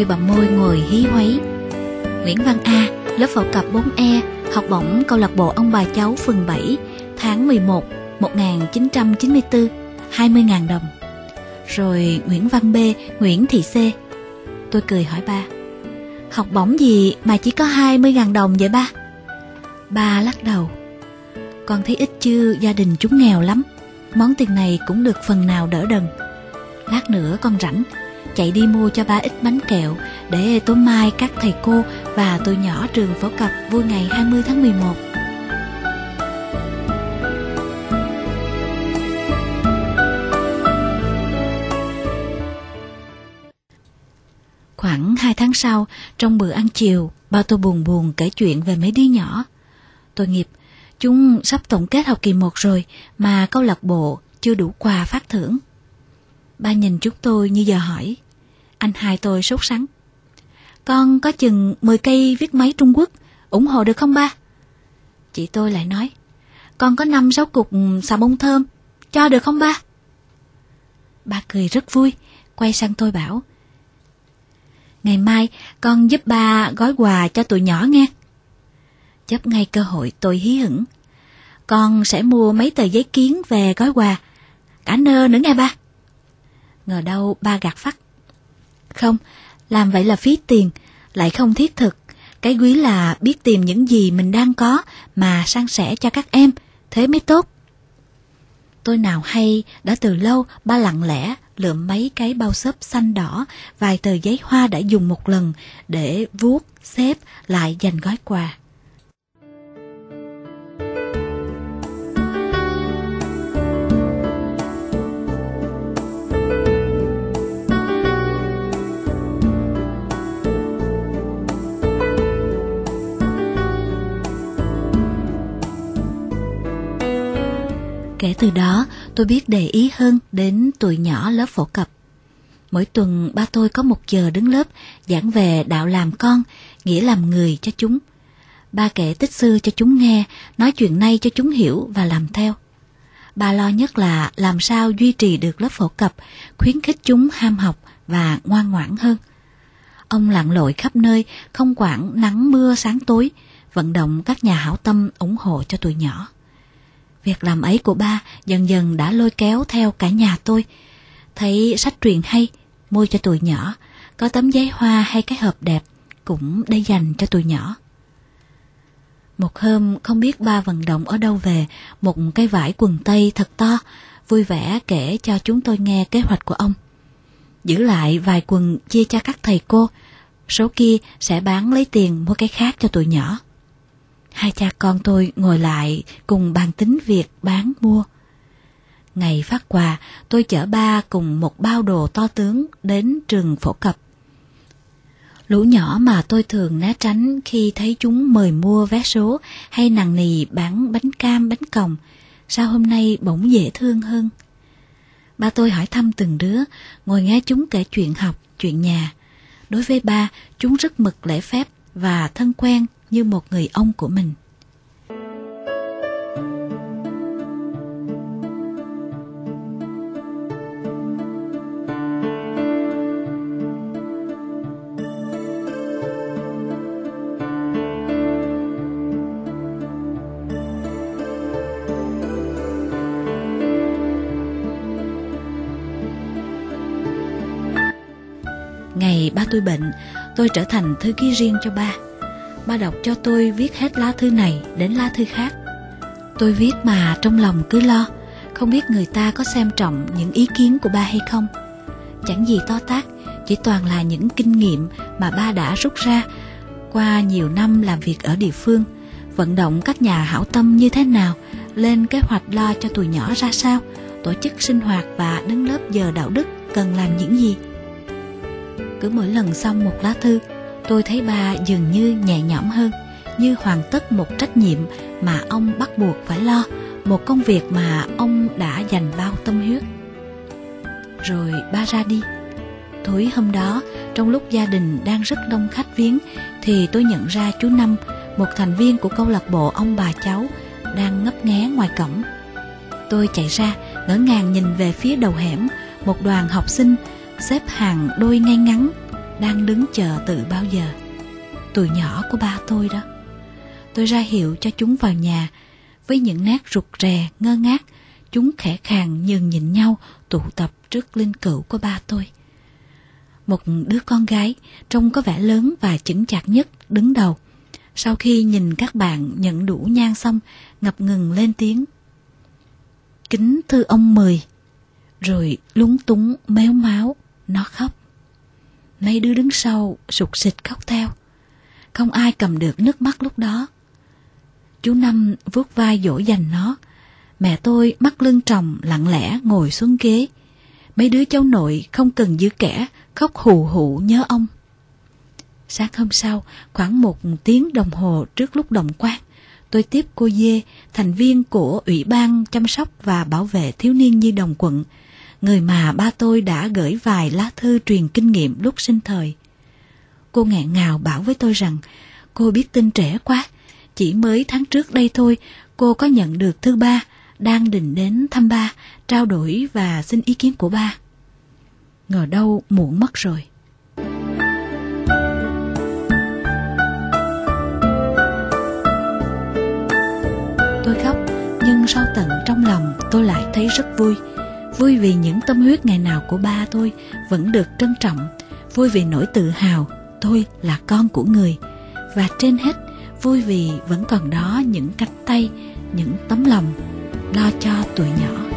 Tôi bậm môi ngồi hí hoáy. Nguyễn Văn A, lớp phổ cập 4E, học bổng câu lạc bộ ông bà cháu phường 7, tháng 11, 1994, 20.000 đồng. Rồi Nguyễn Văn B, Nguyễn Thị C. Tôi cười hỏi ba, học bổng gì mà chỉ có 20.000 đồng vậy ba? Ba lắc đầu. Con thấy ít chứ gia đình chúng nghèo lắm. Món tiền này cũng được phần nào đỡ đần. Lát nữa con rảnh, chạy đi mua cho ba ít bánh kẹo để tối mai các thầy cô và tôi nhỏ trường phổ cập vui ngày 20 tháng 11. Khoảng 2 tháng sau, trong bữa ăn chiều, ba tôi buồn buồn kể chuyện về mấy đứa nhỏ. Tôi nghiệp, chúng sắp tổng kết học kỳ 1 rồi mà câu lạc bộ chưa đủ quà phát thưởng. Ba nhìn chúng tôi như giờ hỏi. Anh hai tôi sốt sắng. Con có chừng 10 cây viết máy Trung Quốc, ủng hộ được không ba? Chị tôi lại nói. Con có 5-6 cục xà bông thơm, cho được không ba? Ba cười rất vui, quay sang tôi bảo. Ngày mai con giúp ba gói quà cho tụi nhỏ nghe. Chấp ngay cơ hội tôi hí hửng. Con sẽ mua mấy tờ giấy kiến về gói quà. Cả nơ nữa nghe ba. Ngờ đâu ba gạt phát. Không, làm vậy là phí tiền, lại không thiết thực. Cái quý là biết tìm những gì mình đang có mà san sẻ cho các em, thế mới tốt. Tôi nào hay đã từ lâu ba lặng lẽ lượm mấy cái bao xốp xanh đỏ, vài tờ giấy hoa đã dùng một lần để vuốt, xếp lại dành gói quà. Kể từ đó, tôi biết để ý hơn đến tuổi nhỏ lớp phổ cập. Mỗi tuần ba tôi có một giờ đứng lớp giảng về đạo làm con, nghĩa làm người cho chúng. Ba kể tích xưa cho chúng nghe, nói chuyện nay cho chúng hiểu và làm theo. Ba lo nhất là làm sao duy trì được lớp phổ cập, khuyến khích chúng ham học và ngoan ngoãn hơn. Ông lặn lội khắp nơi, không quản nắng mưa sáng tối, vận động các nhà hảo tâm ủng hộ cho tụi nhỏ. Việc làm ấy của ba dần dần đã lôi kéo theo cả nhà tôi. Thấy sách truyền hay, mua cho tụi nhỏ, có tấm giấy hoa hay cái hộp đẹp, cũng để dành cho tụi nhỏ. Một hôm không biết ba vận động ở đâu về, một cái vải quần tây thật to, vui vẻ kể cho chúng tôi nghe kế hoạch của ông. Giữ lại vài quần chia cho các thầy cô, số kia sẽ bán lấy tiền mua cái khác cho tụi nhỏ. Hai cha con tôi ngồi lại cùng bàn tính việc bán mua. Ngày phát quà, tôi chở ba cùng một bao đồ to tướng đến trường phổ cập. Lũ nhỏ mà tôi thường né tránh khi thấy chúng mời mua vé số hay nàng nì bán bánh cam bánh còng, sao hôm nay bỗng dễ thương hơn. Ba tôi hỏi thăm từng đứa, ngồi nghe chúng kể chuyện học, chuyện nhà. Đối với ba, chúng rất mực lễ phép và thân quen như một người ông của mình. Ngày ba tôi bệnh, tôi trở thành thư ký riêng cho ba. Ba đọc cho tôi viết hết lá thư này đến lá thư khác. Tôi viết mà trong lòng cứ lo, không biết người ta có xem trọng những ý kiến của ba hay không. Chẳng gì to tác, chỉ toàn là những kinh nghiệm mà ba đã rút ra qua nhiều năm làm việc ở địa phương, vận động các nhà hảo tâm như thế nào, lên kế hoạch lo cho tụi nhỏ ra sao, tổ chức sinh hoạt và đứng lớp giờ đạo đức cần làm những gì. Cứ mỗi lần xong một lá thư, tôi thấy ba dường như nhẹ nhõm hơn, như hoàn tất một trách nhiệm mà ông bắt buộc phải lo, một công việc mà ông đã dành bao tâm huyết. Rồi ba ra đi. Tối hôm đó, trong lúc gia đình đang rất đông khách viếng, thì tôi nhận ra chú Năm, một thành viên của câu lạc bộ ông bà cháu, đang ngấp nghé ngoài cổng. Tôi chạy ra, ngỡ ngàng nhìn về phía đầu hẻm, một đoàn học sinh xếp hàng đôi ngay ngắn đang đứng chờ từ bao giờ. Tuổi nhỏ của ba tôi đó. Tôi ra hiệu cho chúng vào nhà với những nét rụt rè, ngơ ngác. Chúng khẽ khàng nhường nhịn nhau tụ tập trước linh cữu của ba tôi. Một đứa con gái trông có vẻ lớn và chững chạc nhất đứng đầu. Sau khi nhìn các bạn nhận đủ nhang xong, ngập ngừng lên tiếng. Kính thưa ông Mười. Rồi lúng túng méo máu, nó khóc. Mấy đứa đứng sau sụt xịt khóc theo. Không ai cầm được nước mắt lúc đó. Chú Năm vuốt vai dỗ dành nó. Mẹ tôi mắt lưng tròng lặng lẽ ngồi xuống ghế. Mấy đứa cháu nội không cần giữ kẻ, khóc hù hụ nhớ ông. Sáng hôm sau, khoảng một tiếng đồng hồ trước lúc đồng quan, tôi tiếp cô Dê, thành viên của Ủy ban chăm sóc và bảo vệ thiếu niên nhi đồng quận, người mà ba tôi đã gửi vài lá thư truyền kinh nghiệm lúc sinh thời. Cô ngẹn ngào bảo với tôi rằng cô biết tin trẻ quá, chỉ mới tháng trước đây thôi cô có nhận được thư ba, đang định đến thăm ba, trao đổi và xin ý kiến của ba. Ngờ đâu muộn mất rồi. Tôi khóc, nhưng sau tận trong lòng tôi lại thấy rất vui. Vui vì những tâm huyết ngày nào của ba tôi vẫn được trân trọng. Vui vì nỗi tự hào tôi là con của người. Và trên hết, vui vì vẫn còn đó những cánh tay, những tấm lòng lo cho tuổi nhỏ.